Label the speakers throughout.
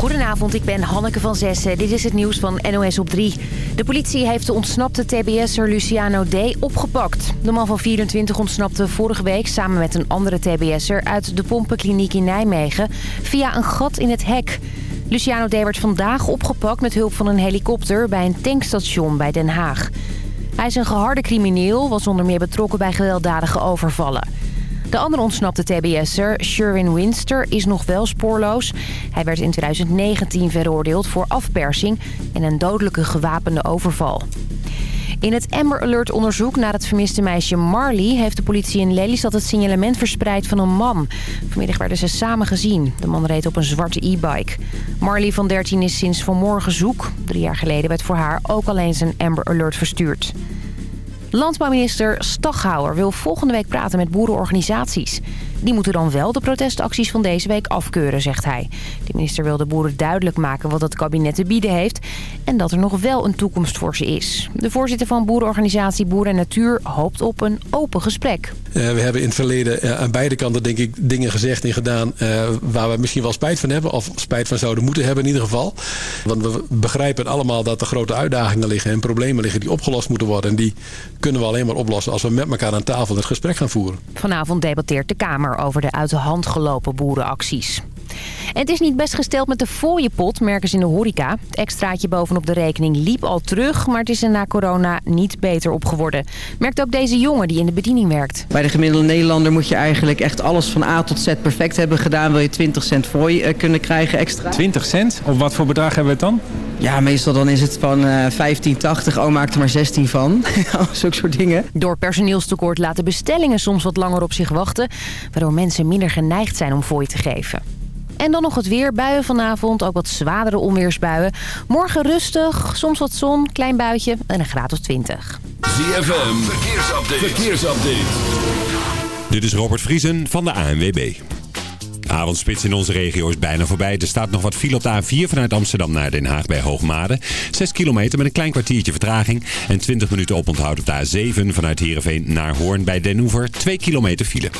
Speaker 1: Goedenavond, ik ben Hanneke van Zessen. Dit is het nieuws van NOS op 3. De politie heeft de ontsnapte TBS'er Luciano D. opgepakt. De man van 24 ontsnapte vorige week samen met een andere TBS'er... uit de pompenkliniek in Nijmegen via een gat in het hek. Luciano D. werd vandaag opgepakt met hulp van een helikopter... bij een tankstation bij Den Haag. Hij is een geharde crimineel, was onder meer betrokken bij gewelddadige overvallen. De andere ontsnapte TBS'er, Sherwin Winster, is nog wel spoorloos. Hij werd in 2019 veroordeeld voor afpersing en een dodelijke gewapende overval. In het Amber Alert onderzoek naar het vermiste meisje Marley... heeft de politie in Lelystad het signalement verspreid van een man. Vanmiddag werden ze samen gezien. De man reed op een zwarte e-bike. Marley van 13 is sinds vanmorgen zoek. Drie jaar geleden werd voor haar ook al eens een Amber Alert verstuurd. Landbouwminister Staghouwer wil volgende week praten met boerenorganisaties. Die moeten dan wel de protestacties van deze week afkeuren, zegt hij. De minister wil de boeren duidelijk maken wat het kabinet te bieden heeft... en dat er nog wel een toekomst voor ze is. De voorzitter van boerenorganisatie Boeren en Natuur hoopt op een open gesprek.
Speaker 2: Uh, we hebben in het verleden uh, aan beide kanten denk ik dingen gezegd en gedaan... Uh, waar we misschien wel spijt van hebben of spijt van zouden moeten hebben in ieder geval. Want we begrijpen allemaal dat er grote uitdagingen liggen en problemen liggen die opgelost moeten worden. En die kunnen we alleen maar oplossen als we met elkaar aan tafel het gesprek gaan voeren.
Speaker 1: Vanavond debatteert de Kamer over de uit de hand gelopen boerenacties. En het is niet best gesteld met de fooiepot, merken ze in de horeca. Het extraatje bovenop de rekening liep al terug, maar het is er na corona niet beter op geworden. Merkt ook deze jongen die in de bediening werkt.
Speaker 3: Bij de gemiddelde Nederlander moet je eigenlijk echt alles van A tot Z perfect hebben gedaan. Wil je 20 cent fooi uh, kunnen krijgen extra.
Speaker 4: 20 cent? Op wat voor bedrag hebben we het dan?
Speaker 3: Ja, meestal dan is het van uh, 15,80. Oh, maak er maar 16 van. Zulke soort dingen.
Speaker 1: Door personeelstekort laten bestellingen soms wat langer op zich wachten. Waardoor mensen minder geneigd zijn om fooi te geven. En dan nog het weer. Buien vanavond, ook wat zwaardere onweersbuien. Morgen rustig, soms wat zon, klein buitje en een graad of 20.
Speaker 5: ZFM, verkeersupdate. verkeersupdate.
Speaker 6: Dit is Robert Vriesen van de ANWB. Avondspits in onze regio is bijna voorbij. Er staat nog wat file op de A4 vanuit Amsterdam naar Den Haag bij Hoogmade. 6 kilometer met een klein kwartiertje vertraging. En 20 minuten oponthoud op de A7 vanuit Heerenveen naar Hoorn bij Den Hoever. 2 kilometer file.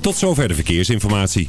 Speaker 6: Tot zover de verkeersinformatie.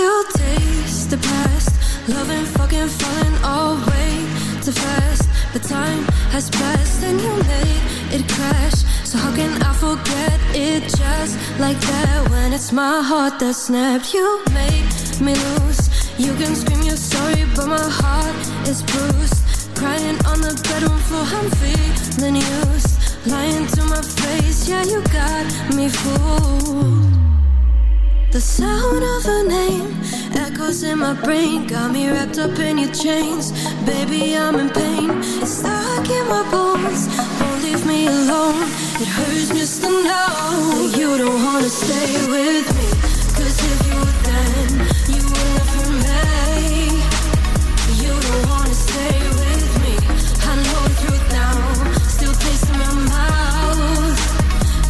Speaker 7: Still taste the past. Loving, fucking, falling all way too fast. But time has passed and you made it crash. So how can I forget it just like that? When it's my heart that snapped You made me lose. You can scream your sorry but my heart is bruised. Crying on the bedroom floor I'm feeling used. Lying to my face Yeah, you got me fooled the sound of her name echoes in my brain Got me wrapped up in your chains. Baby, I'm in pain. It's stuck in my bones. Won't leave me alone. It hurts just to know That you don't wanna stay with me. Cause if you would then You would never me You don't wanna stay with me. I know the truth now. Still tasting my mouth.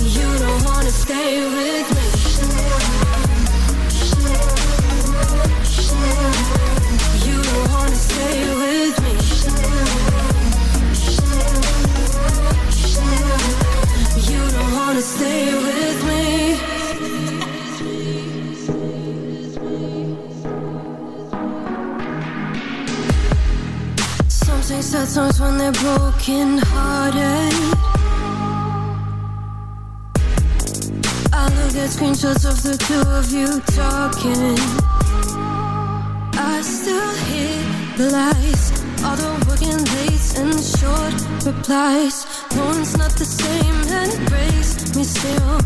Speaker 7: You don't wanna stay with me Songs when they're broken hearted. I look at screenshots of the two of you talking. I still hear the lies. All the working late and short replies. No one's not the same. And it breaks me still.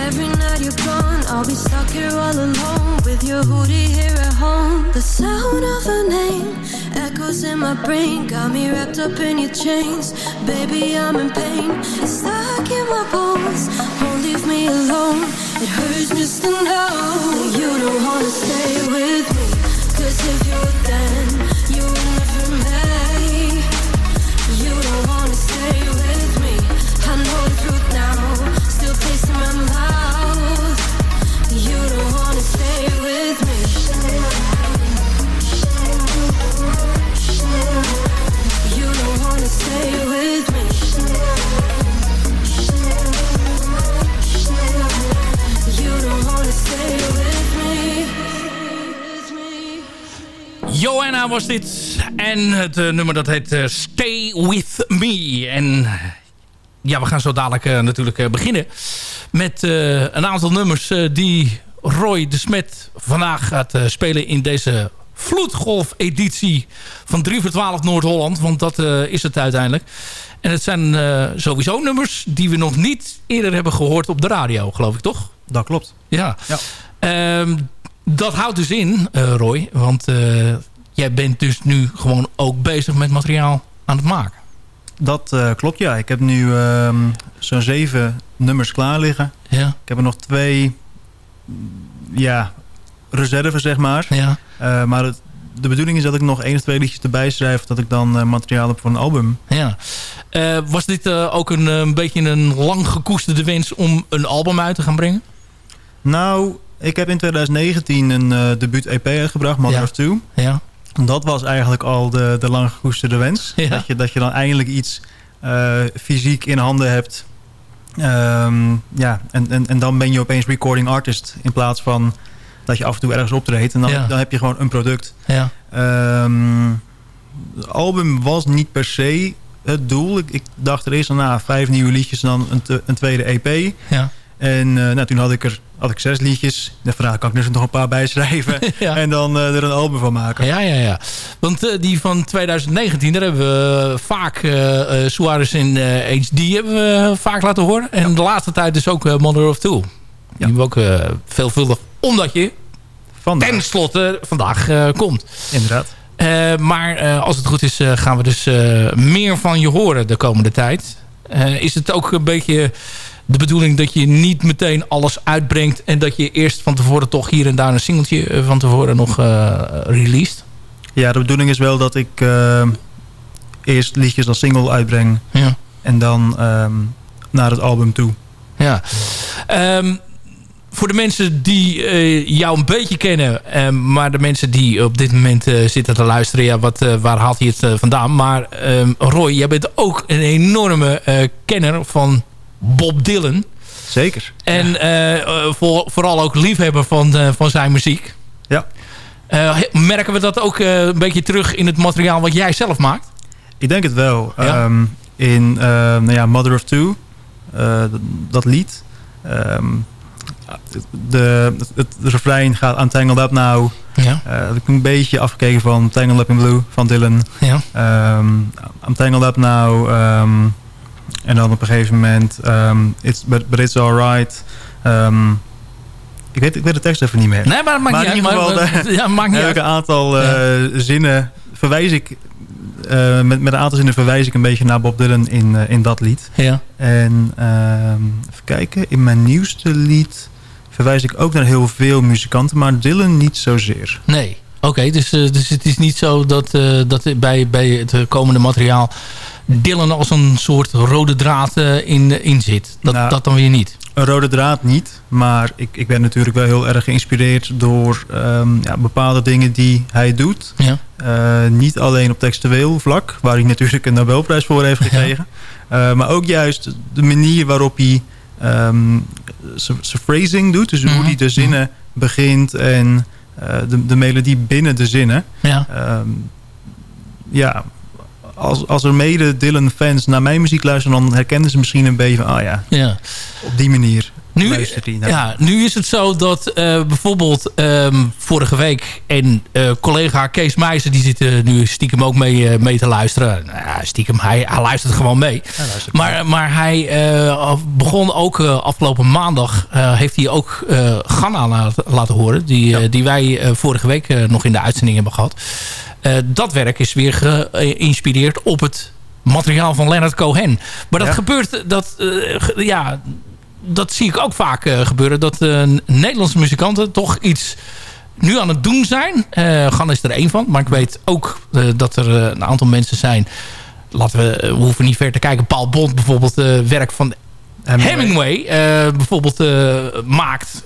Speaker 8: Every night you're gone, I'll be stuck here all alone with your hoodie here at home. The sound of her name echoes in my brain, got me wrapped up in your chains. Baby, I'm in pain, it's stuck in my bones. Won't leave me alone. It hurts just to know you don't wanna stay with me. Cause if you would, then you would never me. You don't wanna stay with me. I know the truth now, still tasting my mouth. You don't wanna stay with me.
Speaker 9: Joanna was dit. En het eh, nummer dat heet eh, Stay With Me. En eh, ja, we gaan zo dadelijk natuurlijk beginnen. Met een aantal nummers die Roy de Smet vandaag gaat spelen in deze vloedgolf-editie van 3 voor 12 Noord-Holland. Want dat eh, is het uiteindelijk. En het zijn eh, sowieso nummers die we nog niet eerder hebben gehoord op de radio, geloof ik toch?
Speaker 10: Dat klopt.
Speaker 9: Ja.
Speaker 10: Ja.
Speaker 9: Ehm, dat houdt dus in, eh, Roy. Want jij bent dus nu gewoon ook bezig met materiaal aan het maken.
Speaker 10: Dat klopt, ja. Ik heb nu ehm, zo'n zeven nummers klaar liggen.
Speaker 9: Ja,
Speaker 10: Ik heb er nog twee, ja, reserves, zeg maar.
Speaker 9: ja.
Speaker 10: Eh, maar het, de bedoeling is dat ik nog één of twee liedjes erbij schrijf... dat ik dan eh, materiaal heb voor een album.
Speaker 9: ja. Eh, was dit ook een, een beetje een lang gekoesterde wens om een album uit te gaan brengen?
Speaker 10: Nou, ik heb in 2019 een debuut-EP uitgebracht, Mother
Speaker 9: Ja.
Speaker 10: of Two.
Speaker 9: Ja,
Speaker 10: Dat was eigenlijk al de, de lang gekoesterde wens.
Speaker 9: Ja.
Speaker 10: Dat, je, dat je dan eindelijk iets fysiek in handen hebt. Ehm, ja, en, en, en dan ben je opeens recording artist... in plaats van dat je af en toe ergens optreedt. En dan,
Speaker 9: Ja.
Speaker 10: dan heb je gewoon een product.
Speaker 9: ja,
Speaker 10: Ehm, het album was niet per se het doel. Ik, ik dacht er eerst aan, nou, vijf nieuwe liedjes en dan een, te- een tweede EP.
Speaker 9: ja.
Speaker 10: En eh, nou, toen had ik er had ik zes liedjes. De vraag kan ik er nog een paar bij schrijven.
Speaker 9: Ja.
Speaker 10: En dan eh, er een album van maken.
Speaker 9: Ja, ja, ja. Want eh, die van 2019, daar hebben we vaak Suarez in HD hebben we vaak laten horen. En de laatste tijd dus ook Mother of Two. Die
Speaker 10: Ja.
Speaker 9: hebben we ook veelvuldig, omdat je
Speaker 10: Vandaag,
Speaker 9: ten slotte vandaag eh, komt.
Speaker 10: inderdaad.
Speaker 9: Eh, maar eh, als het goed is, gaan we dus meer van je horen de komende tijd. Is het ook een beetje de bedoeling dat je niet meteen alles uitbrengt... en dat je eerst van tevoren toch hier en daar een singeltje van tevoren nog released?
Speaker 10: Ja, de bedoeling is wel dat ik eerst liedjes als single uitbreng.
Speaker 9: Ja.
Speaker 10: En dan ehm, naar het album toe.
Speaker 9: Ja. Ehm, voor de mensen die eh, jou een beetje kennen... ehm, maar de mensen die op dit moment eh, zitten te luisteren... Ja, wat, eh, waar haalt hij het eh, vandaan? Maar Roy, jij bent ook een enorme eh, kenner van Bob Dylan.
Speaker 10: Zeker.
Speaker 9: En eh, eh, voor, vooral ook liefhebber van, eh, van zijn muziek.
Speaker 10: Ja.
Speaker 9: Eh, merken we dat ook eh, een beetje terug in het materiaal wat jij zelf maakt?
Speaker 10: Ik denk het wel.
Speaker 9: Ja?
Speaker 10: Ehm, in ehm, nou ja, Mother of Two, eh, dat, dat lied. ehm, de, het, het refrein gaat aan Tangled Up Now.
Speaker 9: Ja.
Speaker 10: Eh, dat ik een beetje afgekeken van Tangled Up in Blue van Dylan.
Speaker 9: Ja.
Speaker 10: Ehm I'm Tangled Up Now. ehm, en dan op een gegeven moment ehm, it's, but, but It's Alright. Ik, weet, ik weet de tekst even niet meer.
Speaker 9: Nee, maar, maakt
Speaker 10: Maar
Speaker 9: niet
Speaker 10: in
Speaker 9: uit, maar-
Speaker 10: geval,
Speaker 9: maar- ja, maakt niet
Speaker 10: heb
Speaker 9: uit.
Speaker 10: ik een aantal eh, zinnen verwijs ik eh, met, met een aantal zinnen verwijs ik een beetje naar Bob Dylan in, eh, in dat lied.
Speaker 9: Ja.
Speaker 10: En even kijken, in mijn nieuwste lied verwijs ik ook naar heel veel muzikanten, maar Dylan niet zozeer.
Speaker 9: Nee. Oké, dus, eh, dus het is niet zo dat, eh, dat bij, bij het komende materiaal Dylan als een soort rode draad eh, in, in zit. Dat,
Speaker 10: Nou,
Speaker 9: dat dan weer niet.
Speaker 10: Een rode draad niet, maar ik, ik ben natuurlijk wel heel erg geïnspireerd door ehm, ja, bepaalde dingen die hij doet.
Speaker 9: Ja.
Speaker 10: Niet alleen op textueel vlak, waar hij natuurlijk een Nobelprijs voor heeft gekregen. Maar ook juist de manier waarop hij ehm, zijn phrasing doet. Dus hoe
Speaker 9: Mhm,
Speaker 10: hij de zinnen begint en eh, de, de melodie binnen de zinnen.
Speaker 9: Ja.
Speaker 10: Ehm, ja, als, als er mede Dylan-fans naar mijn muziek luisteren... dan herkennen ze misschien een beetje van... ah ja,
Speaker 9: Ja.
Speaker 10: op die manier.
Speaker 9: Nu, ja, nu is het zo dat eh, bijvoorbeeld ehm, vorige week... en eh, collega Kees Meijzer, die zit er nu stiekem ook mee, mee te luisteren. Nou, stiekem, hij, hij luistert gewoon mee.
Speaker 10: Hij luistert
Speaker 9: Maar, maar hij begon ook afgelopen maandag... heeft hij ook Ghana laten, laten horen. Die, die wij vorige week nog in de uitzending hebben gehad. Eh, dat werk is weer geïnspireerd op het materiaal van Leonard Cohen. Maar dat
Speaker 10: Ja.
Speaker 9: gebeurt... Dat, ja, dat zie ik ook vaak eh, gebeuren. Dat eh, Nederlandse muzikanten toch iets nu aan het doen zijn. Eh Gan is er één van. Maar ik weet ook dat er een aantal mensen zijn. Laten we, we hoeven niet ver te kijken. Paul Bond bijvoorbeeld werk van Hemingway, bijvoorbeeld maakt.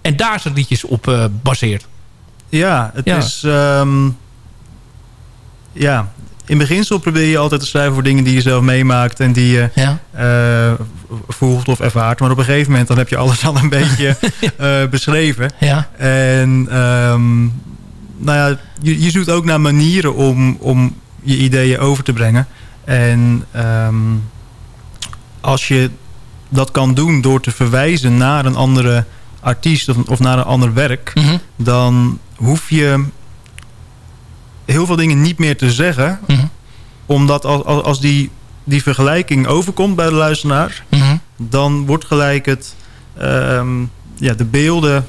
Speaker 9: En daar zijn liedjes op baseert.
Speaker 10: Ja, het
Speaker 9: Ja.
Speaker 10: is... ehm, ja, in beginsel probeer je altijd te schrijven voor dingen die je zelf meemaakt... en die je
Speaker 9: Ja.
Speaker 10: eh, voelt of ervaart. Maar op een gegeven moment dan heb je alles al een beetje eh, beschreven.
Speaker 9: Ja.
Speaker 10: En ehm, nou ja, je, je zoekt ook naar manieren om, om je ideeën over te brengen. En ehm, als je dat kan doen door te verwijzen naar een andere artiest of, of naar een ander werk...
Speaker 9: Mhm.
Speaker 10: dan hoef je heel veel dingen niet meer te zeggen.
Speaker 9: Mhm.
Speaker 10: Omdat als, als die, die vergelijking overkomt bij de luisteraar...
Speaker 9: Mhm.
Speaker 10: dan wordt gelijk het, ehm, ja, de beelden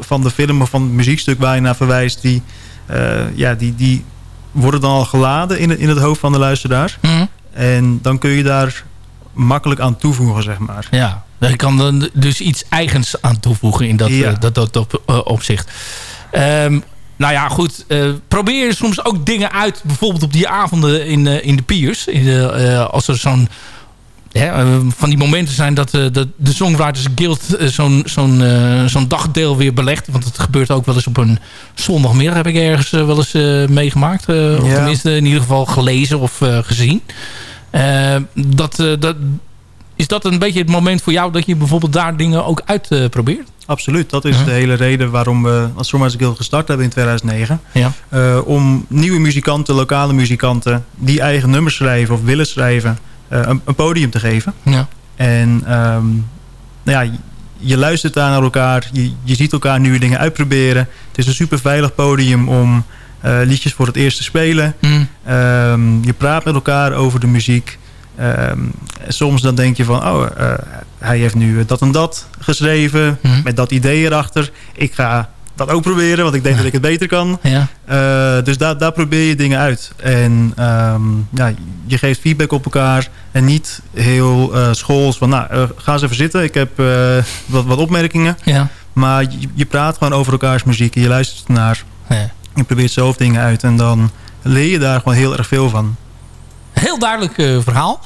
Speaker 10: van de film of van het muziekstuk waar je naar verwijst... die, eh, ja, die, die worden dan al geladen in het, in het hoofd van de luisteraar.
Speaker 9: Mhm.
Speaker 10: En dan kun je daar makkelijk aan toevoegen, zeg maar.
Speaker 9: Ja, je kan dan dus iets eigens aan toevoegen in dat,
Speaker 10: Ja.
Speaker 9: eh, dat, dat, op- eh, opzicht. Ehm, nou ja, goed. eh, probeer je soms ook dingen uit. Bijvoorbeeld op die avonden in, eh, in de Piers. In de, eh, als er zo'n... van die momenten zijn dat, dat de Songwriters Guild zo'n zo'n zo'n dagdeel weer belegt. Want het gebeurt ook wel eens op een zondagmiddag. Heb ik ergens wel eens meegemaakt. Of tenminste in ieder geval gelezen of gezien. Dat, dat, is dat een beetje het moment voor jou dat je bijvoorbeeld daar dingen ook uitprobeert?
Speaker 10: Absoluut, dat is
Speaker 9: Mhm.
Speaker 10: de hele reden waarom we als Songwriters Guild gestart hebben in 2009.
Speaker 9: ja.
Speaker 10: Eh, om nieuwe muzikanten, lokale muzikanten... die eigen nummers schrijven of willen schrijven... eh, een, een podium te geven.
Speaker 9: Ja.
Speaker 10: En ehm, nou ja, je- luistert daar naar elkaar. Je, je ziet elkaar nieuwe dingen uitproberen. Het is een super veilig podium om eh, liedjes voor het eerst te spelen.
Speaker 9: Hm.
Speaker 10: Ehm, je praat met elkaar over de muziek. Ehm, soms dan denk je van... oh, eh, hij heeft nu dat en dat geschreven...
Speaker 9: Mhm.
Speaker 10: met dat idee erachter. Ik ga dat ook proberen, want ik denk dat ik het beter kan.
Speaker 9: Ja.
Speaker 10: Eh, dus daar, daar probeer je dingen uit. En ehm, ja, je geeft feedback op elkaar. En niet heel eh schools van... nou, ga eens even zitten. Ik heb wat, wat opmerkingen.
Speaker 9: Ja.
Speaker 10: Maar je, je praat gewoon over elkaars muziek. En je luistert naar. Je probeert zelf dingen uit. En dan leer je daar gewoon heel erg veel van.
Speaker 9: Heel duidelijk eh, verhaal.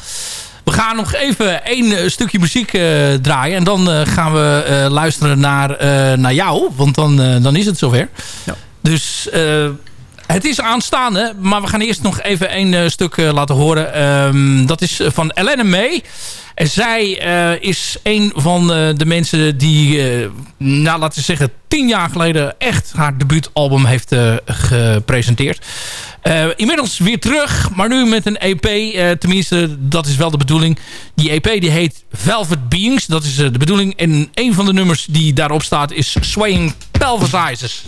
Speaker 9: We gaan nog even één eh, stukje muziek eh, draaien. En dan gaan we luisteren naar, naar jou. Want dan, dan is het zover.
Speaker 10: Ja.
Speaker 9: Dus het is aanstaande. Maar we gaan eerst nog even één eh, stuk eh, laten horen. Ehm, dat is van Elena May. En zij eh, is een van de mensen die, nou laten we zeggen, tien jaar geleden echt haar debuutalbum heeft gepresenteerd. Inmiddels weer terug, maar nu met een EP. tenminste, dat is wel de bedoeling. Die EP die heet Velvet Beings. Dat is de bedoeling. En een van de nummers die daarop staat is Swaying Pelvisizes.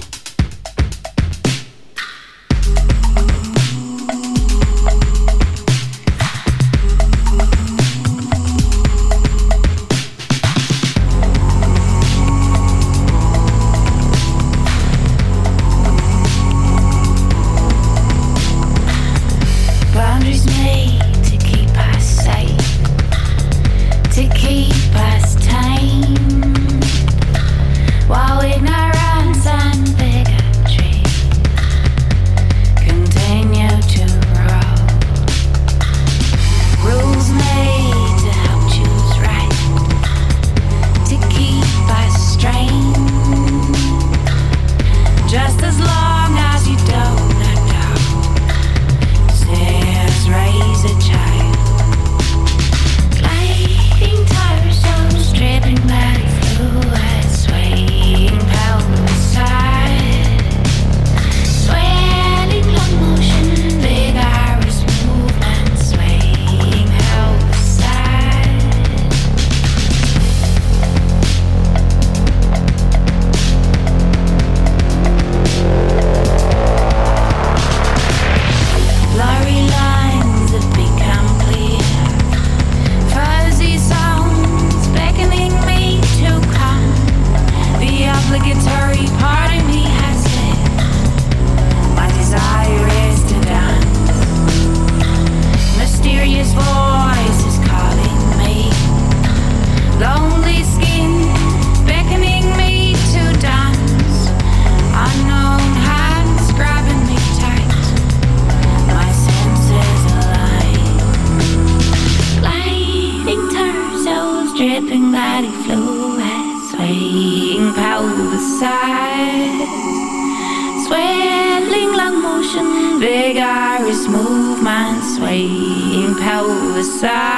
Speaker 11: Tchau.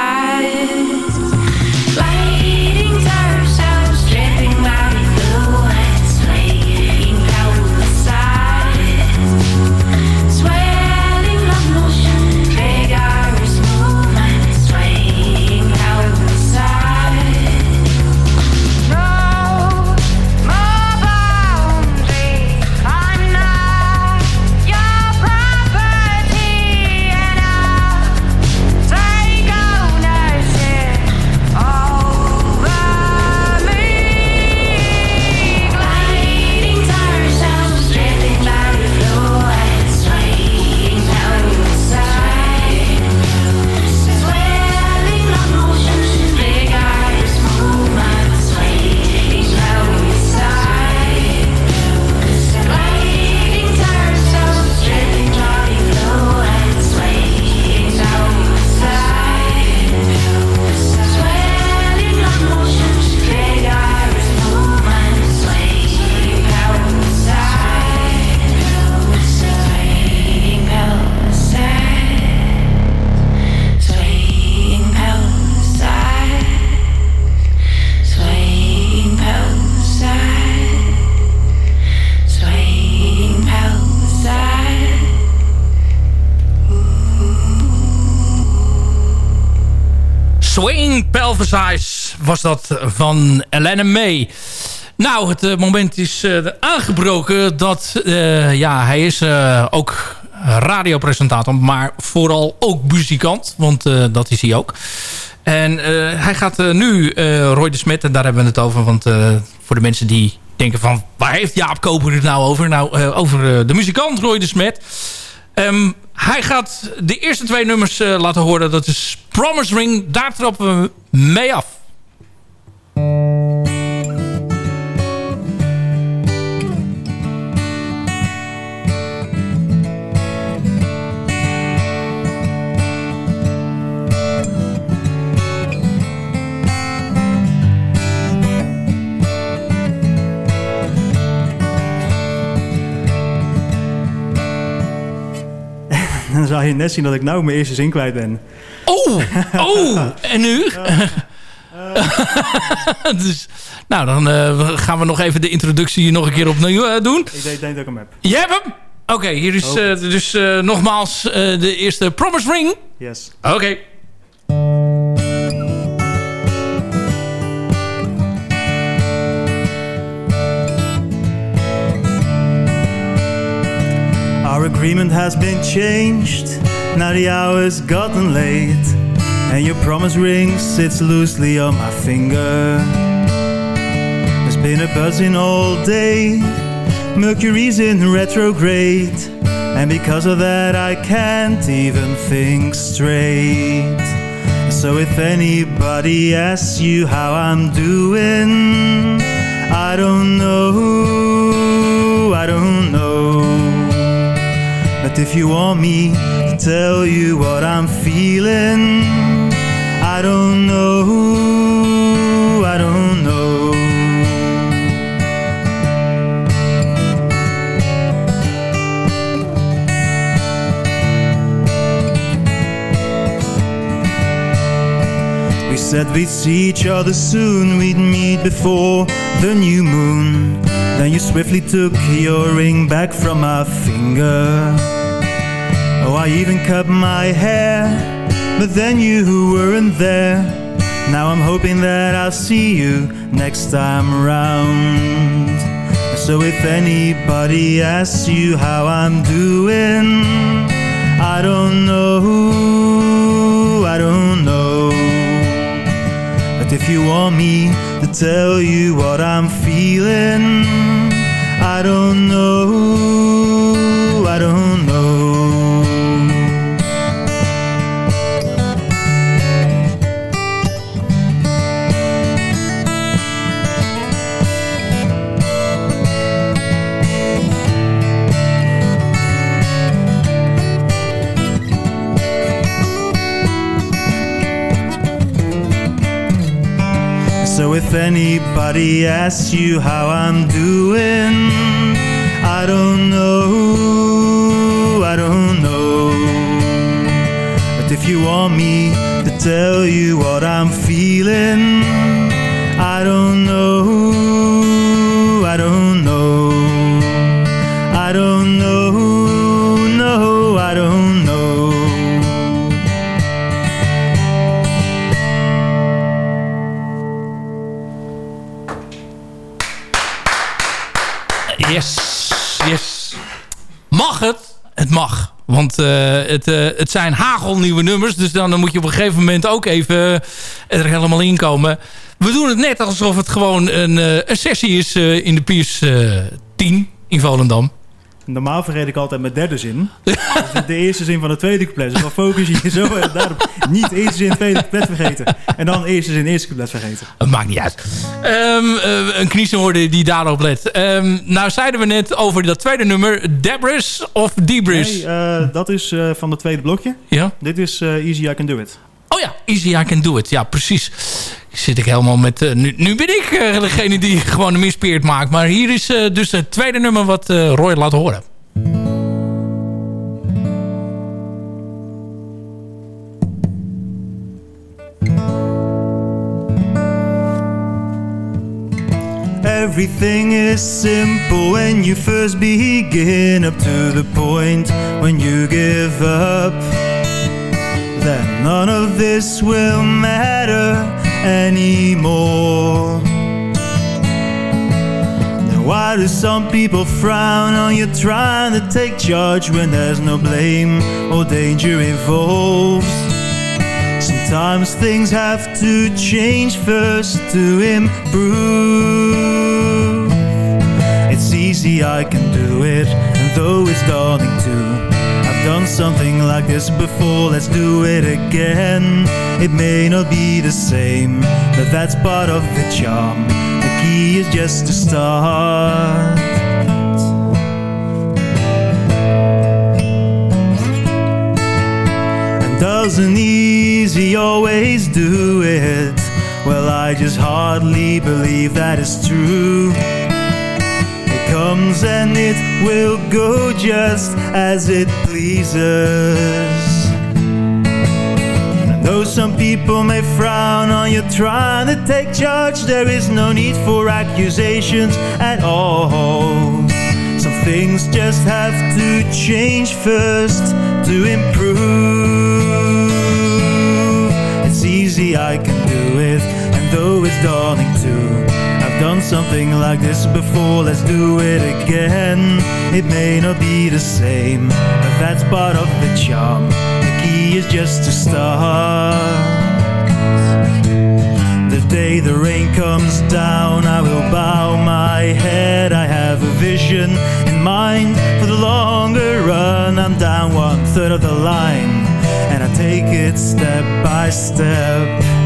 Speaker 11: Pelvis
Speaker 9: Eyes was dat van Elena May. Nou, het eh, moment is eh, aangebroken dat... eh, ja, hij is ook radiopresentator, maar vooral ook muzikant. Want dat is hij ook. En hij gaat nu Roy de Smet, en daar hebben we het over. Want voor de mensen die denken van... waar heeft Jaap Koper het nou over? Nou, over de muzikant Roy de Smet. Ehm, hij gaat de eerste twee nummers eh, laten horen. Dat is Promise Ring. Daar trappen we mee af.
Speaker 10: Dan zou je net zien dat ik nou mijn eerste zin kwijt ben.
Speaker 9: Oh, oh, en nu? dus, nou, dan eh, gaan we nog even de introductie nog een keer opnieuw eh, doen.
Speaker 10: Ik denk, denk dat ik hem heb.
Speaker 9: Je hebt hem? Oké, hier is eh, dus nogmaals de eerste Promise Ring.
Speaker 10: Yes.
Speaker 9: Oké.
Speaker 10: Our agreement has been changed. Now the hour's gotten late. And your promise ring sits loosely on my finger. There's been a buzzing all day. Mercury's in retrograde. And because of that, I can't even think straight. So if anybody asks you how I'm doing, I don't know. I don't know. If you want me to tell you what I'm feeling, I don't know, I don't know. We said we'd see each other soon, we'd meet before the new moon. Then you swiftly took your ring back from my finger. Oh, I even cut my hair, but then you who weren't there. Now I'm hoping that I'll see you next time around. So if anybody asks you how I'm doing, I don't know, I don't know. But if you want me to tell you what I'm feeling, I don't know, If anybody asks you how I'm doing, I don't know, I don't know. But if you want me to tell you what I'm feeling, I don't know,
Speaker 9: het, eh, het zijn hagelnieuwe nummers. Dus dan moet je op een gegeven moment ook even er helemaal in komen. We doen het net alsof het gewoon een, eh, een sessie is eh, in de Piers eh 10 in Volendam.
Speaker 10: Normaal vergeet ik altijd mijn derde zin. Dus de eerste zin van de tweede couplet. Dus dan focus je je zo erg daarop. Niet eerste zin, tweede couplet vergeten. En dan eerste zin, eerste couplet vergeten.
Speaker 9: Het maakt niet uit. Ehm, eh, een kniezer hoorde die daarop let. Ehm, nou zeiden we net over dat tweede nummer. Debris of Debris?
Speaker 10: Nee, eh, dat is eh, van het tweede blokje.
Speaker 9: Ja?
Speaker 10: Dit is Easy I Can Do It.
Speaker 9: Oh ja, Easy I Can Do It. Ja, precies. Zit ik helemaal met... eh, nu, nu ben ik eh, degene die gewoon een mispeert maakt. Maar hier is eh, dus het tweede nummer wat Roy laat horen.
Speaker 10: Everything is simple when you first begin Up to the point when you give up Then none of this will matter anymore why do some people frown on you trying to take charge When there's no blame or danger involved Sometimes things have to change first to improve. It's easy, I can do it, and though it's daunting too. Done something like this before, let's do it again. It may not be the same, but that's part of the charm. The key is just to start. And doesn't easy always do it? Well, I just hardly believe that is true. Comes and it will go just as it pleases. And though some people may frown on you trying to take charge, there is no need for accusations at all. Some things just have to change first to improve. It's easy, I can do it, and though it's daunting too. Done something like this before, let's do it again. It may not be the same, but that's part of the charm. The key is just to start. The day the rain comes down, I will bow my head. I have a vision in mind for the longer run. I'm down one third of the line, and I take it step by step.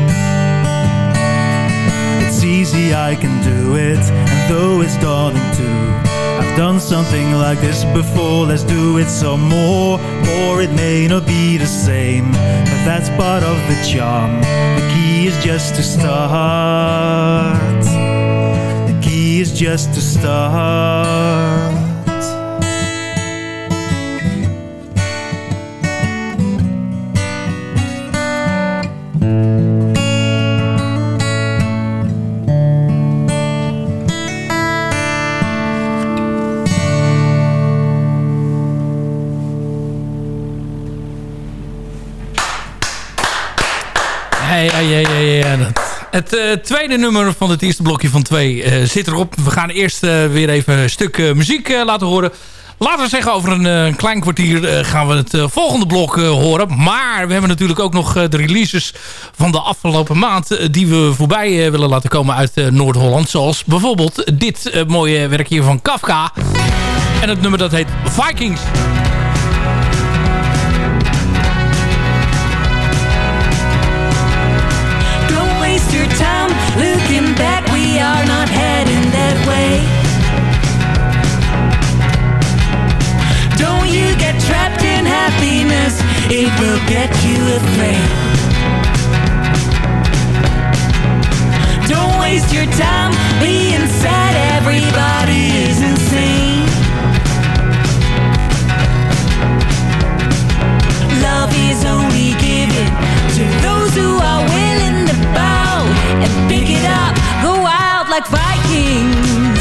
Speaker 10: Easy, I can do it, and though it's daunting too. I've done something like this before, let's do it some more. Or it may not be the same, but that's part of the charm. The key is just to start. The key is just to start.
Speaker 9: Ja, ja, ja, Het eh, tweede nummer van het eerste blokje van twee eh, zit erop. We gaan eerst eh, weer even een stuk muziek laten horen. Laten we zeggen, over een klein kwartier gaan we het volgende blok horen. Maar we hebben natuurlijk ook nog de releases van de afgelopen maand... die we voorbij willen laten komen uit Noord-Holland. Zoals bijvoorbeeld dit mooie werk hier van Kafka. En het nummer dat heet Vikings.
Speaker 12: it will get you a. Don't waste your time being sad, everybody is insane. Love is only given to those who are willing to bow and pick it up, go out like Vikings.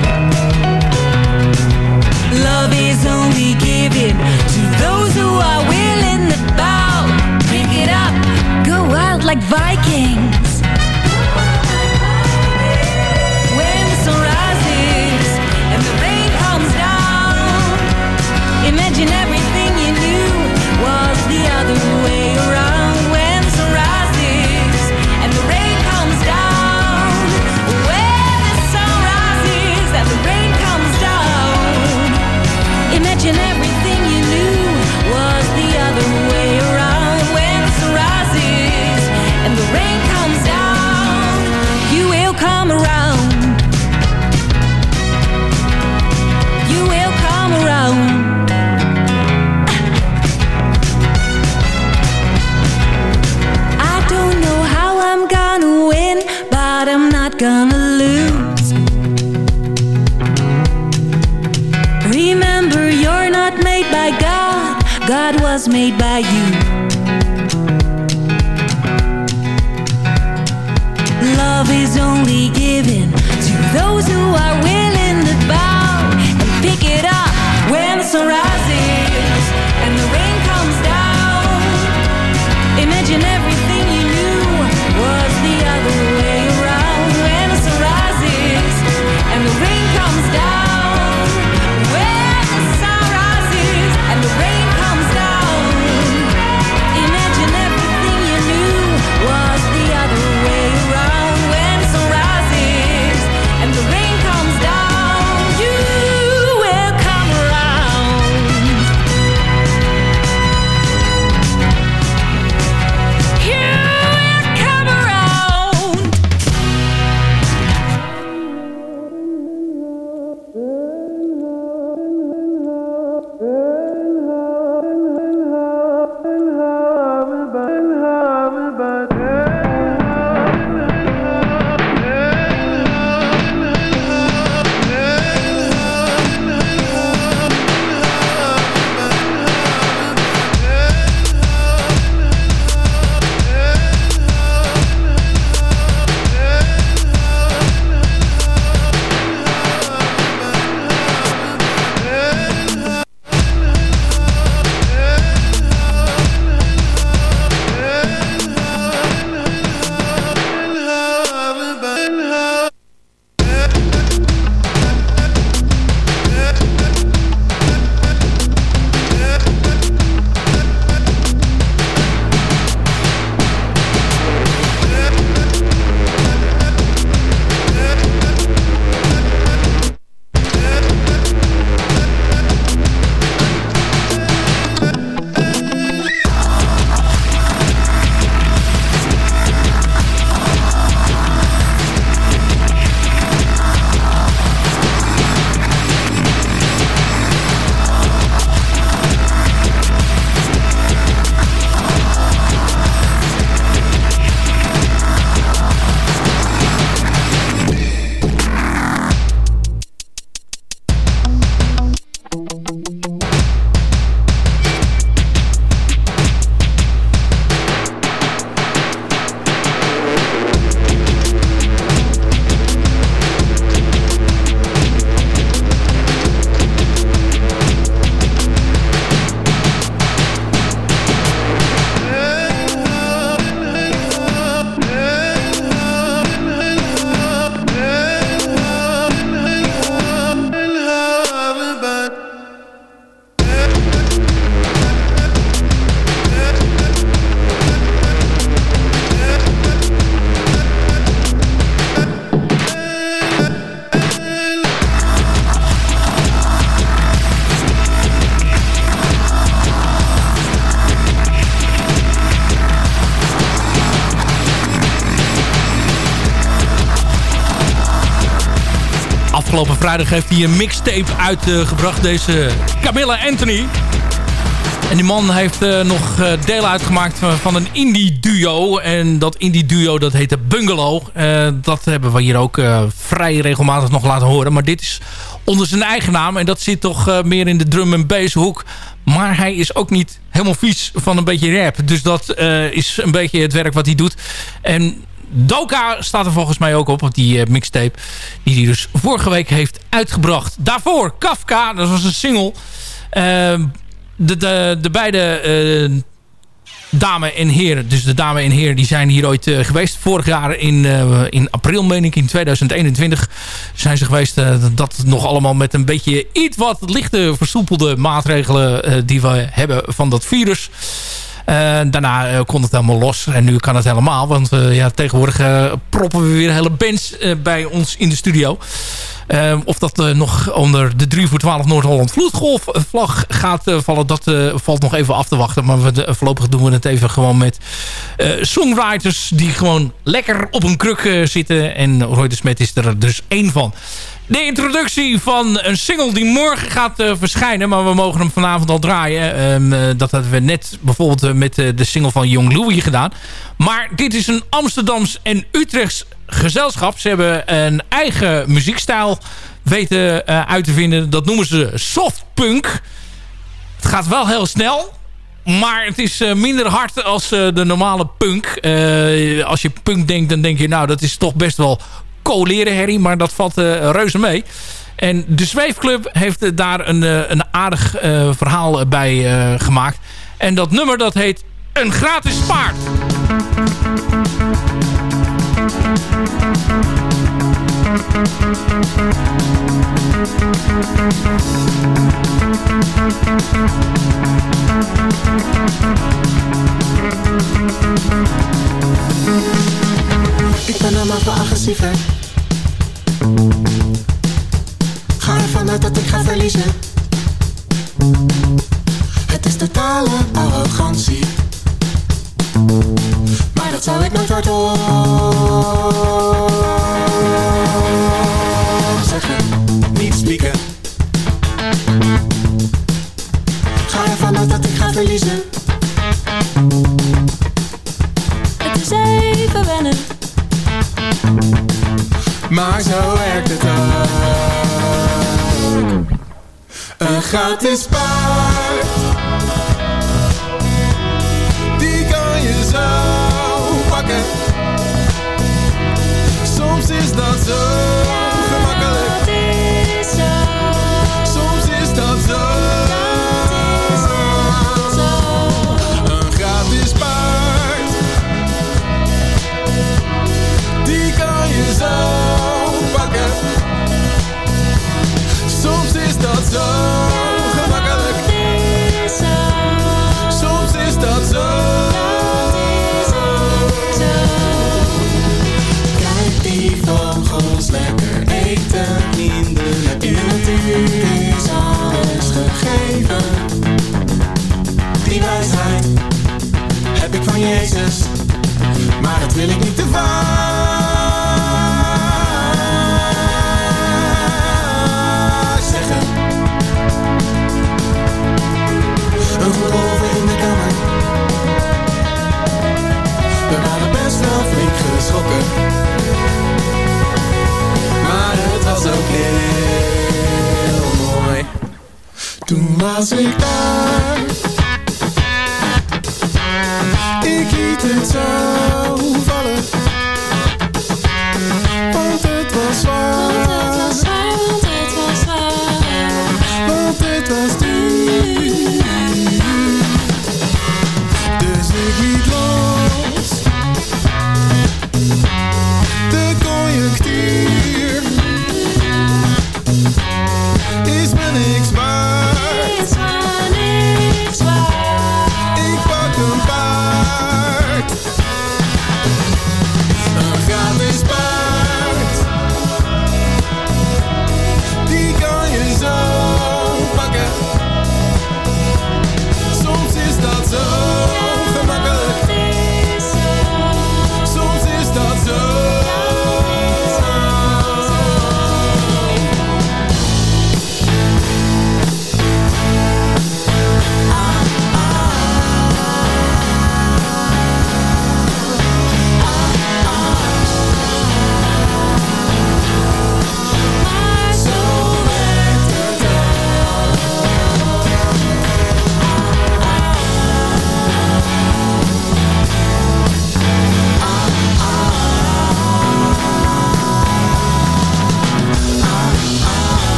Speaker 12: you.
Speaker 9: Heeft hij een mixtape uitgebracht. deze Camilla Anthony. En die man heeft uh, nog uh, deel uitgemaakt van, een indie duo. En dat indie duo dat heette Bungalow. Uh, dat hebben we hier ook vrij regelmatig nog laten horen. Maar dit is onder zijn eigen naam. En dat zit toch meer in de drum en bass hoek. Maar hij is ook niet helemaal vies van een beetje rap. Dus dat is een beetje het werk wat hij doet. En Doka staat er volgens mij ook op. Op die mixtape die hij dus vorige week heeft uitgebracht. Daarvoor Kafka. Dat was een single de, de, de beide uh, dame en heren, dus de dame en heer, die zijn hier ooit uh, geweest. Vorig jaar in, in april, meen ik, in 2021 zijn ze geweest. dat nog allemaal met een beetje iets wat lichte versoepelde maatregelen die we hebben van dat virus. Daarna kon het helemaal los. En nu kan het helemaal. Want ja, tegenwoordig proppen we weer hele bands bij ons in de studio. Of dat nog onder de 3 voor 12 Noord-Holland vloedgolfvlag gaat vallen, dat valt nog even af te wachten. Maar voorlopig doen we het even gewoon met songwriters die gewoon lekker op een kruk zitten. En Roy de Smet is er dus één van. De introductie van een single die morgen gaat verschijnen. Maar we mogen hem vanavond al draaien. Um, dat hadden we net bijvoorbeeld met de single van Young Louis gedaan. Maar dit is een Amsterdams en Utrechts gezelschap. Ze hebben een eigen muziekstijl weten uit te vinden. Dat noemen ze softpunk. Het gaat wel heel snel. Maar het is minder hard als de normale punk. als je punk denkt, dan denk je... nou, dat is toch best wel coleren herrie. Maar dat valt reuze mee. En de Zweefclub heeft daar een, een aardig verhaal bij gemaakt. En dat nummer dat heet Een Gratis Paard.
Speaker 13: Ik ben allemaal veel agressiever. Ga ervan uit dat ik ga verliezen. Het is totale arrogantie. Maar dat zou ik nooit hardop zeggen. Niet spieken. Ga ervan uit dat ik ga verliezen.
Speaker 12: Het is even wennen.
Speaker 13: Maar zo werkt het ook. Een gratis paard.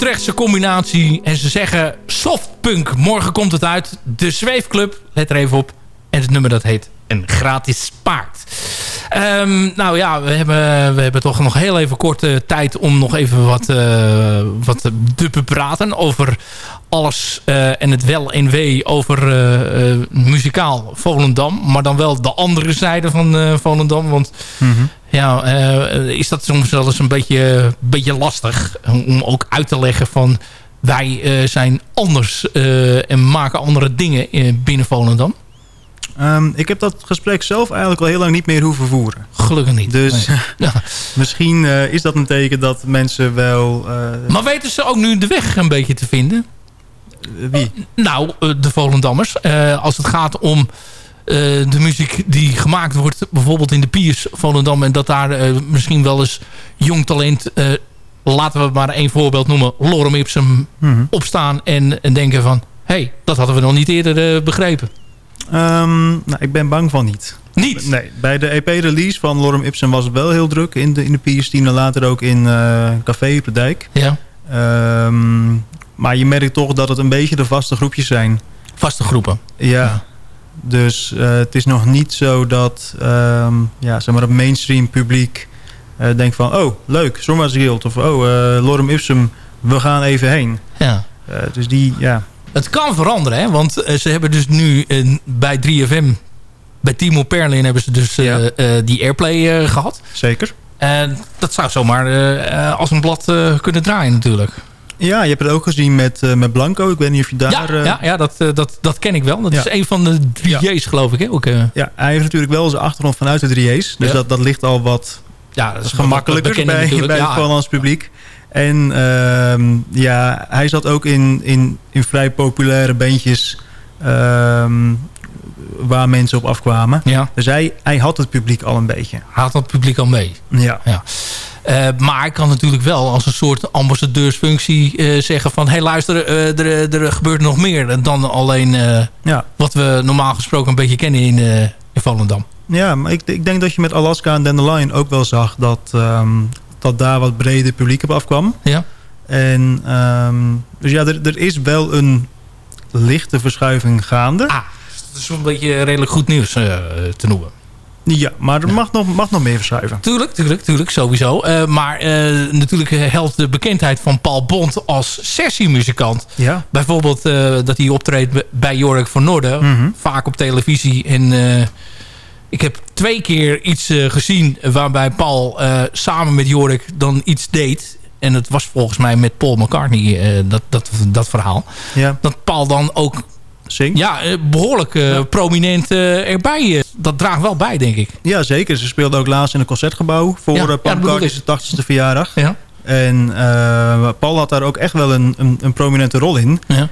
Speaker 9: Amsterdams-Utrechtse combinatie. En ze zeggen softpunk. Morgen komt het uit. De Zweefclub. Let er even op. En het nummer dat heet Een Gratis Paard. Ehm, nou ja, we hebben, we hebben toch nog heel even korte tijd om nog even wat, eh, wat te bepraten over alles eh, en het wel en wee over eh, muzikaal Volendam. Maar dan wel de andere zijde van Volendam. Want ja, eh, is dat soms wel eens een beetje, beetje lastig om ook uit te leggen van wij eh, zijn anders eh, en maken andere dingen binnen Volendam.
Speaker 10: Ehm, ik heb dat gesprek zelf eigenlijk al heel lang niet meer hoeven voeren.
Speaker 9: Gelukkig niet.
Speaker 10: Dus
Speaker 9: Nee.
Speaker 10: misschien is dat een teken dat mensen wel...
Speaker 9: Maar weten ze ook nu de weg een beetje te vinden?
Speaker 10: wie?
Speaker 9: Nou, de Volendammers. Als het gaat om de muziek die gemaakt wordt, bijvoorbeeld in de Piers Volendam. En dat daar eh, misschien wel eens jong talent, eh, laten we maar één voorbeeld noemen, Lorem Ipsum,
Speaker 10: Mhm.
Speaker 9: opstaan en, en denken van... hé, hey, dat hadden we nog niet eerder eh, begrepen.
Speaker 10: Ehm, nou, ik ben bang van niet.
Speaker 9: Niet?
Speaker 10: Nee, bij de EP-release van Lorem Ipsum was het wel heel druk in de, in de Piersteam en later ook in eh, Café op de Dijk.
Speaker 9: Ja.
Speaker 10: Ehm, maar je merkt toch dat het een beetje de vaste groepjes zijn.
Speaker 9: Vaste groepen.
Speaker 10: Ja. Dus eh, het is nog niet zo dat ehm, ja, zeg maar het mainstream publiek eh, denkt van... oh, leuk, Zorma's Guild of oh, eh, Lorem Ipsum, we gaan even heen.
Speaker 9: Ja.
Speaker 10: Dus die, ja...
Speaker 9: Het kan veranderen, hè? want ze hebben dus nu bij 3FM, bij Timo Perlin hebben ze dus die airplay eh, gehad.
Speaker 10: Zeker.
Speaker 9: En dat zou zomaar als een blad kunnen draaien natuurlijk.
Speaker 10: Ja, je hebt het ook gezien met, eh, met Blanco. Ik weet niet of je daar...
Speaker 9: Ja,
Speaker 10: eh,
Speaker 9: ja, ja dat, eh, dat, dat ken ik wel. Dat
Speaker 10: Ja.
Speaker 9: is een van de drie J's geloof ik. Hè? Ook,
Speaker 10: Ja, hij heeft natuurlijk wel zijn achtergrond vanuit de 3A's. Dus dat, dat ligt al wat
Speaker 9: ja, dat is
Speaker 10: gemakkelijker bij, bij het Hollands publiek. En ehm, ja, hij zat ook in, in, in vrij populaire bandjes ehm, waar mensen op afkwamen.
Speaker 9: Ja.
Speaker 10: Dus hij, hij had het publiek al een beetje.
Speaker 9: Haalt dat publiek al mee.
Speaker 10: Ja.
Speaker 9: Ja. Eh, maar ik kan natuurlijk wel als een soort ambassadeursfunctie eh, zeggen van... hé hey, luister, eh, er, er gebeurt nog meer dan alleen
Speaker 10: Ja.
Speaker 9: wat we normaal gesproken een beetje kennen in, in Volendam.
Speaker 10: Ja, maar ik, ik denk dat je met Alaska en Dandelion ook wel zag dat, ehm, dat daar wat breder publiek op afkwam.
Speaker 9: Ja.
Speaker 10: En ehm, dus ja, er, er is wel een lichte verschuiving gaande.
Speaker 9: Ah, dat is een beetje redelijk goed nieuws eh, te noemen.
Speaker 10: Ja, maar er mag, nog, mag nog meer verschuiven.
Speaker 9: Tuurlijk, tuurlijk, tuurlijk, sowieso. Eh, maar eh, natuurlijk helpt de bekendheid van Paul Bond als sessiemuzikant.
Speaker 10: Ja.
Speaker 9: Bijvoorbeeld dat hij optreedt bij Jorik van Noorden.
Speaker 10: Mhm.
Speaker 9: Vaak op televisie. En ik heb twee keer iets gezien waarbij Paul samen met Jorik dan iets deed. En het was volgens mij met Paul McCartney, dat, dat, dat verhaal.
Speaker 10: Ja.
Speaker 9: Dat Paul dan ook
Speaker 10: Zingt.
Speaker 9: ja, eh, behoorlijk eh, prominent eh, erbij. dat draagt wel bij, denk ik.
Speaker 10: Ja, zeker. Ze speelde ook laatst in een concertgebouw voor
Speaker 9: Ja,
Speaker 10: ja,
Speaker 9: ja, dat
Speaker 10: McCartney's 80ste verjaardag.
Speaker 9: Ja.
Speaker 10: En Paul had daar ook echt wel een, een, een prominente rol in.
Speaker 9: Ja.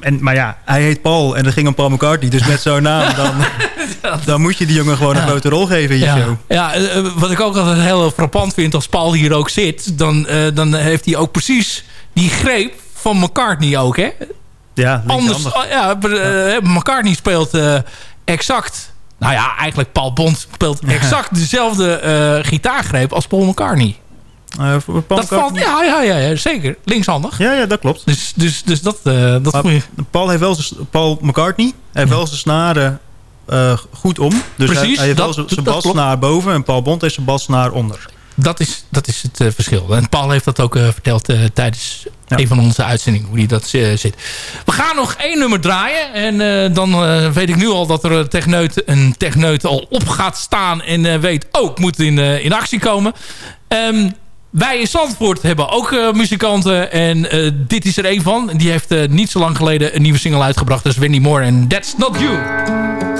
Speaker 10: En, maar ja, hij heet Paul en er ging om Paul McCartney. Dus met zo'n naam, dan, dan moet je die jongen gewoon een grote rol geven in je
Speaker 9: ja.
Speaker 10: show.
Speaker 9: Ja, wat ik ook altijd heel frappant vind als Paul hier ook zit... dan, dan heeft hij ook precies die greep van McCartney ook, hè?
Speaker 10: Ja,
Speaker 9: Anders, oh, ja, eh, McCartney speelt eh, exact... Nou ja, eigenlijk Paul Bond speelt exact dezelfde eh, gitaargreep als Paul McCartney.
Speaker 10: Paul
Speaker 9: dat valt, ja, ja, ja, ja, zeker. Linkshandig.
Speaker 10: Ja, ja, dat klopt.
Speaker 9: Dus, dus, dus dat, eh, dat
Speaker 10: Maar
Speaker 9: moet je-
Speaker 10: Paul, heeft wel Paul McCartney heeft wel zijn snaren goed om. Dus hij,
Speaker 9: Precies,
Speaker 10: hij heeft wel
Speaker 9: dat-
Speaker 10: zijn- basnaar boven en Paul Bond heeft zijn basnaar onder.
Speaker 9: Dat, is, dat is het eh, verschil. En Paul heeft dat ook eh, verteld eh, tijdens
Speaker 10: Ja.
Speaker 9: een van onze uitzendingen, hoe hij dat zit. We gaan nog één nummer draaien. En dan weet ik nu al dat er een techneut, een techneut al op gaat staan. En weet, ik moet in, in actie komen. Ehm, wij in Zandvoort hebben ook muzikanten. En dit is er één van. Die heeft niet zo lang geleden een nieuwe single uitgebracht. Dat is Wendy Moore en That's Not You.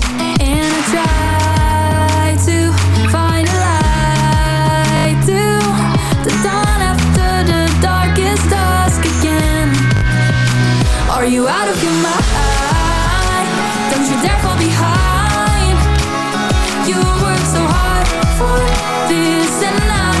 Speaker 8: Are you out of your mind? Don't you dare fall behind You worked so hard for this and now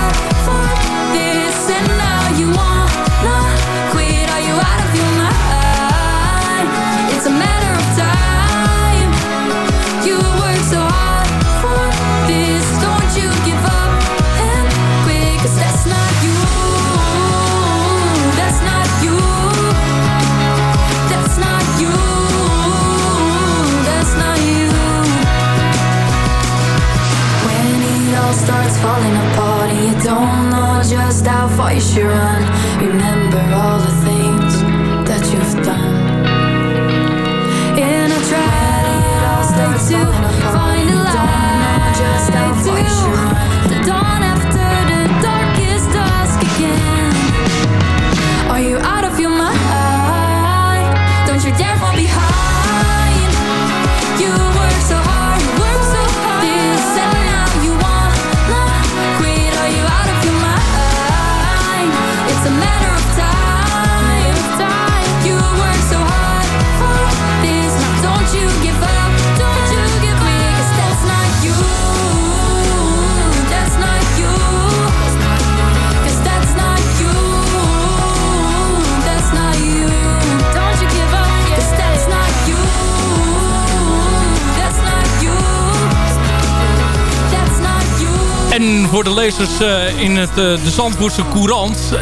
Speaker 9: eh, in het, eh, de Zandvoortse Courant. eh,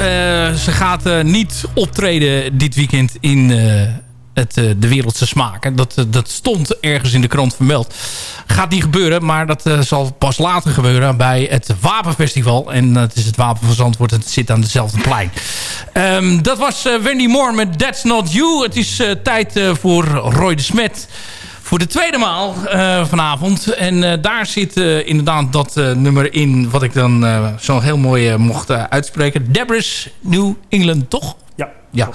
Speaker 9: ze gaat niet optreden dit weekend in het, de Wereldse Smaken. Dat, dat stond ergens in de krant vermeld. Gaat niet gebeuren, maar dat zal pas later gebeuren bij het Wapenfestival. En dat is het Wapen van Zandvoort. Het zit aan dezelfde plein. Ehm, dat was Wendy Moore met That's Not You. Het is tijd voor Roy de Smet voor de tweede maal eh, vanavond. En eh, daar zit eh, inderdaad dat nummer in... wat ik dan zo heel mooi mocht uitspreken. Deborah's New England, toch?
Speaker 10: Ja.
Speaker 9: Ja.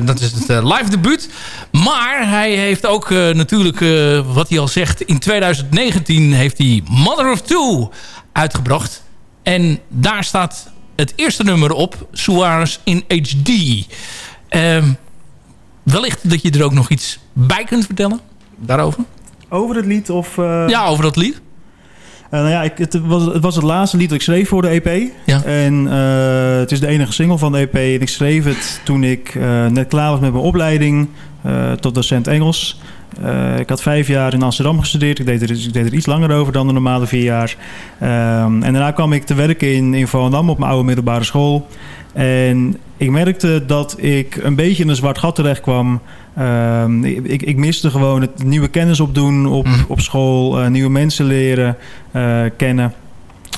Speaker 9: Dat is het live debuut. Maar hij heeft ook natuurlijk, wat hij al zegt... in 2019 heeft hij Mother of Two uitgebracht. En daar staat het eerste nummer op. Suarez in HD. Ehm, wellicht dat je er ook nog iets bij kunt vertellen daarover.
Speaker 10: Over het lied of... eh,
Speaker 9: Ja, over dat lied.
Speaker 10: Eh, nou ja, ik, het, was, het was het laatste lied dat ik schreef voor de EP.
Speaker 9: Ja.
Speaker 10: En eh, het is de enige single van de EP. En ik schreef het toen ik net klaar was met mijn opleiding tot docent Engels. Ik had vijf jaar in Amsterdam gestudeerd. Ik deed, er, ik deed er iets langer over dan de normale vier jaar. Ehm, en daarna kwam ik te werken in, in Volendam op mijn oude middelbare school. En ik merkte dat ik een beetje in een zwart gat terecht kwam. Ehm, ik, ik miste gewoon het nieuwe kennis opdoen op, op school, eh, nieuwe mensen leren eh, kennen.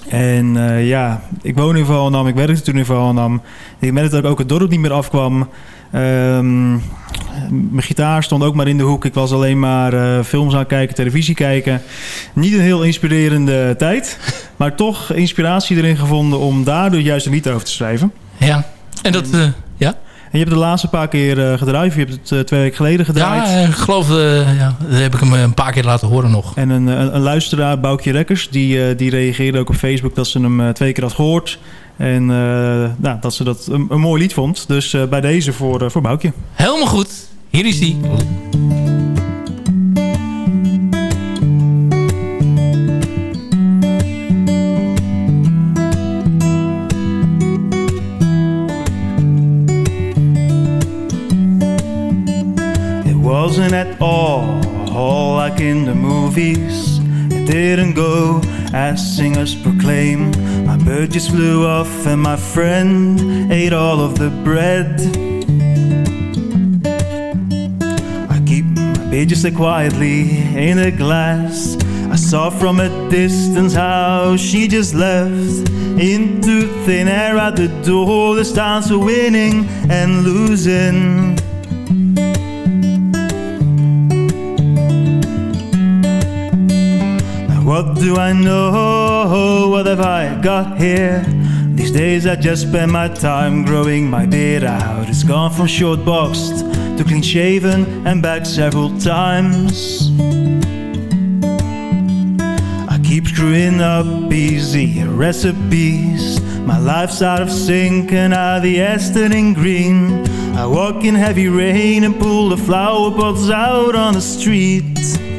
Speaker 10: En eh, ja, ik woon in Volendam, ik werkte toen in Volendam. Ik merkte dat ik ook het dorp niet meer afkwam. Ehm, mijn gitaar stond ook maar in de hoek. Ik was alleen maar films aan het kijken, televisie kijken. Niet een heel inspirerende tijd. Maar toch inspiratie erin gevonden om daardoor juist een lied over te schrijven.
Speaker 9: Ja. En dat, ja?
Speaker 10: En je hebt de laatste paar keer eh, gedraaid. Je hebt het eh, twee weken geleden gedraaid.
Speaker 9: Ja, ik geloof, eh, ja, dat heb ik hem een paar keer laten horen nog.
Speaker 10: En een, een, een luisteraar, Boukje Rekkers, die, die reageerde ook op Facebook dat ze hem twee keer had gehoord. En nou, dat ze dat een, een mooi lied vond. Dus bij deze voor, voor Boukje.
Speaker 9: Helemaal goed. Hier is hij.
Speaker 10: Wasn't at all, like in the movies. It didn't go as singers proclaim. My bird just flew off and my friend ate all of the bread. I keep my beer just quietly in a glass. I saw from a distance how she just left into thin air at the door. The stars were winning and losing. What do I know? What have I got here? These days I just spend my time growing my beard out. It's gone from short boxed to clean shaven and back several times. I keep screwing up easy recipes. My life's out of sync and I the Aston in green. I walk in heavy rain and pull the flower pots out on the street.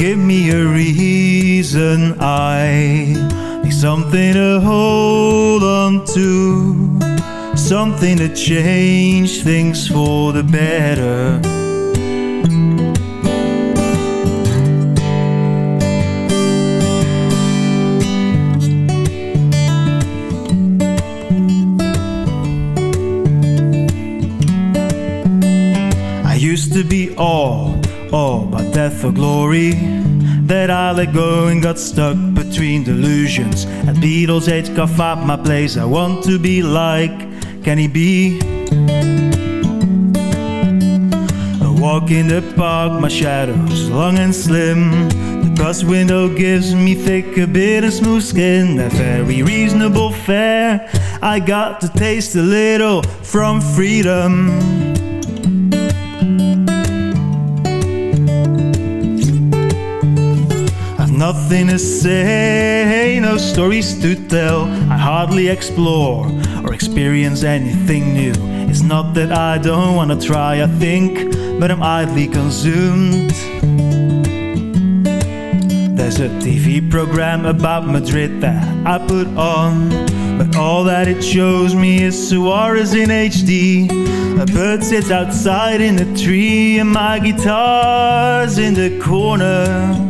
Speaker 10: Give me a reason I need something to hold on to, something to change things for the better. About death or glory. That I let go and got stuck between delusions. At Beatles age, can find my place. I want to be like can he be? A walk in the park, my shadows long and slim. The bus window gives me thick, a bit of smooth skin. A very reasonable fare. I got to taste a little from freedom. Nothing to say, no stories to tell. I hardly explore or experience anything new. It's not that I don't wanna try, I think, but I'm idly consumed. There's a TV program about Madrid that I put on, but all that it shows me is Suarez in HD. A bird sits outside in a tree, and my guitar's in the corner.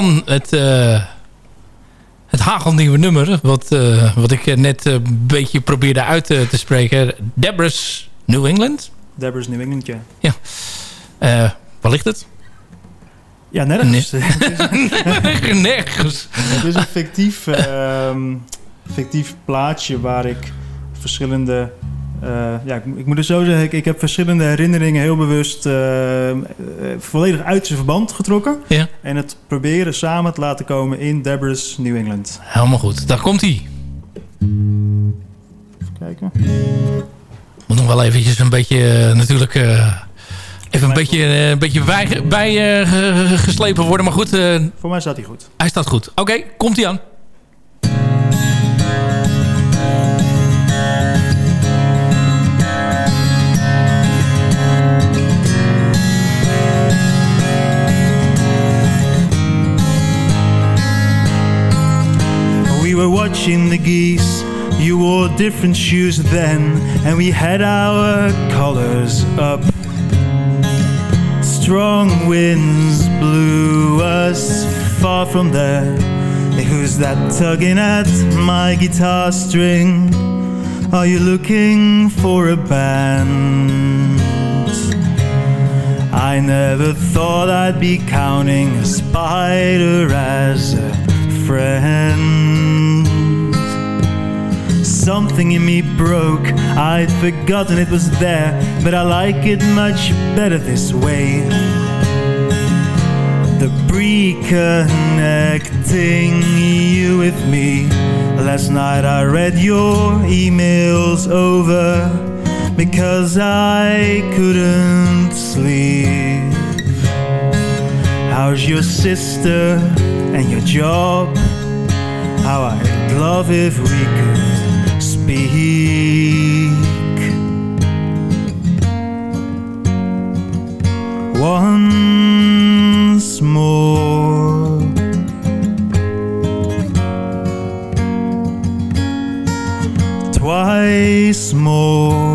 Speaker 9: Dan het, eh het hagelnieuwe nummer. Wat, eh, wat ik net een beetje probeerde uit te, spreken. Deborah's New England.
Speaker 10: Deborah's New England, ja.
Speaker 9: Ja. Eh, waar ligt het?
Speaker 10: Ja, nergens.
Speaker 9: Nergens.
Speaker 10: Het is een fictief, ehm, fictief plaatje waar ik verschillende... eh, ja, ik, ik moet het zo zeggen, ik, ik heb verschillende herinneringen heel bewust eh, eh, volledig uit zijn verband getrokken.
Speaker 9: Ja.
Speaker 10: En het proberen samen te laten komen in Deborah's New England.
Speaker 9: Helemaal goed. Daar komt hij.
Speaker 10: Even kijken.
Speaker 9: Moet nog wel eventjes een beetje natuurlijk... even een beetje, een beetje bij, bij ge- geslepen worden. Maar goed,
Speaker 10: Voor mij staat hij goed.
Speaker 9: hij staat goed. Oké, komt hij aan.
Speaker 10: Watching the geese. You wore different shoes then, and we had our collars up. Strong winds blew us far from there. Who's that tugging at my guitar string? Are you looking for a band? I never thought I'd be counting a spider as a friend. Something in me broke, I'd forgotten it was there, but I like it much better this way. The reconnecting you with me. Last night I read your emails over because I couldn't sleep. How's your sister and your job? How I'd love if we could speak. Once more. Twice more.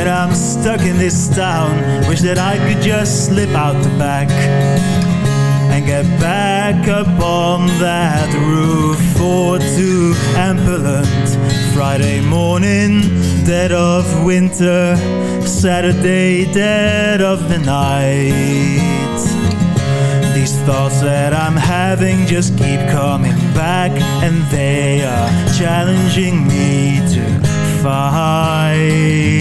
Speaker 10: And I'm stuck in this town. Wish that I could just slip out the back and get back up on that roof for two ambulant Friday morning, dead of winter, Saturday, dead of the night. These thoughts that I'm having just keep coming back, and they are challenging me to fight.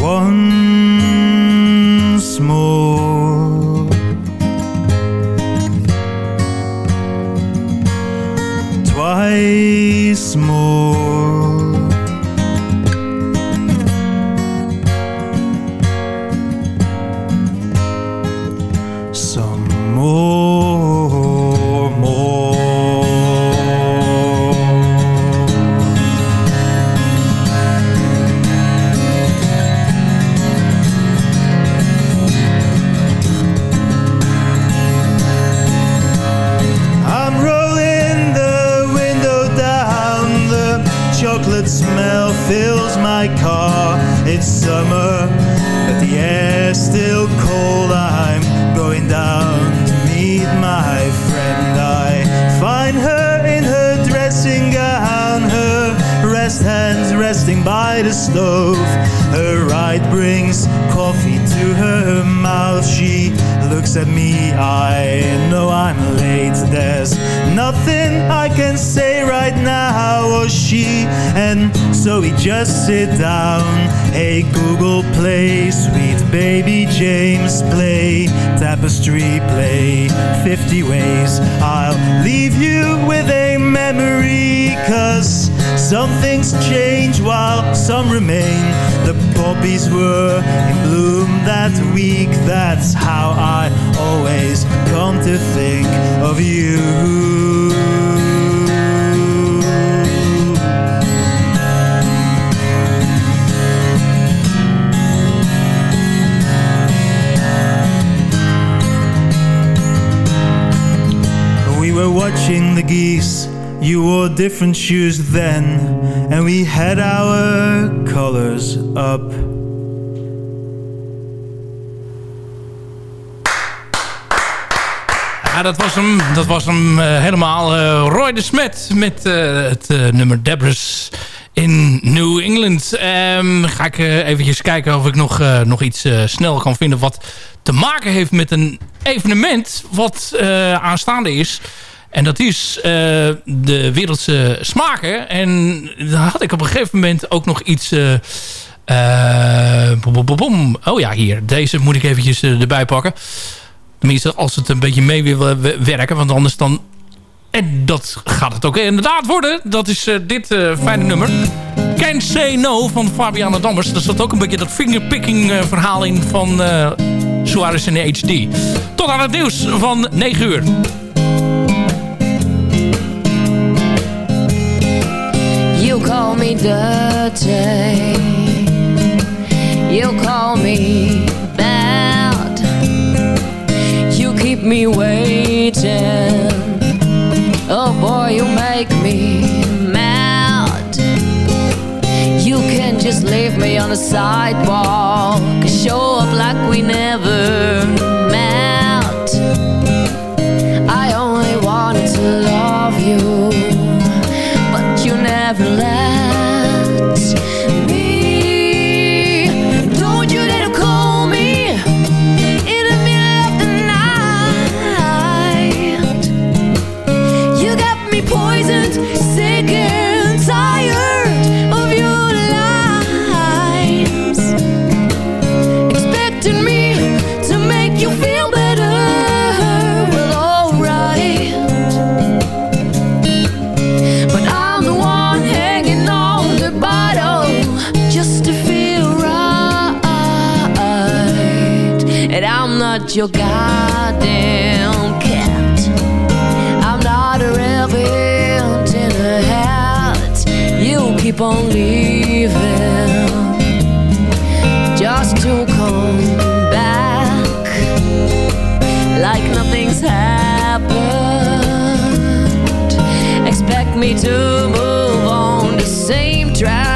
Speaker 10: Once more. Twice more. Some more, we just sit down. Hey, Google Play, sweet baby James, play tapestry, play 50 ways. I'll leave you with a memory, cause some things change while some remain. The poppies were in bloom that week. That's how I always come to think of you. Were watching the geese. You wore different shoes then, and we had our colors up.
Speaker 9: Ja, dat was hem, dat was hem eh, helemaal. eh, Roy de Smet met eh, het nummer Debris in New England. Ehm, ga ik eh, eventjes kijken of ik nog, nog iets snel kan vinden... wat te maken heeft met een evenement wat eh, aanstaande is... En dat is eh, de wereldse smaken. En daar had ik op een gegeven moment ook nog iets... eh. Oh ja, hier. Deze moet ik eventjes erbij pakken. Tenminste, als het een beetje mee wil werken. Want anders dan... En dat gaat het ook inderdaad worden. Dat is dit fijne nummer. Can't Say No van Fabiana Dammers. Daar zat ook een beetje dat fingerpicking verhaal in van Suarez in HD. Tot aan het nieuws van 9 uur.
Speaker 14: You call me dirty. You call me bad. keep me waiting. Oh boy, you make me just leave me on the sidewalk, show up like we never met. I only wanted to love you, but you never let your goddamn cat. I'm not a rabbit in a hat. You keep on leaving just to come back like nothing's happened. Expect me to move on the same track.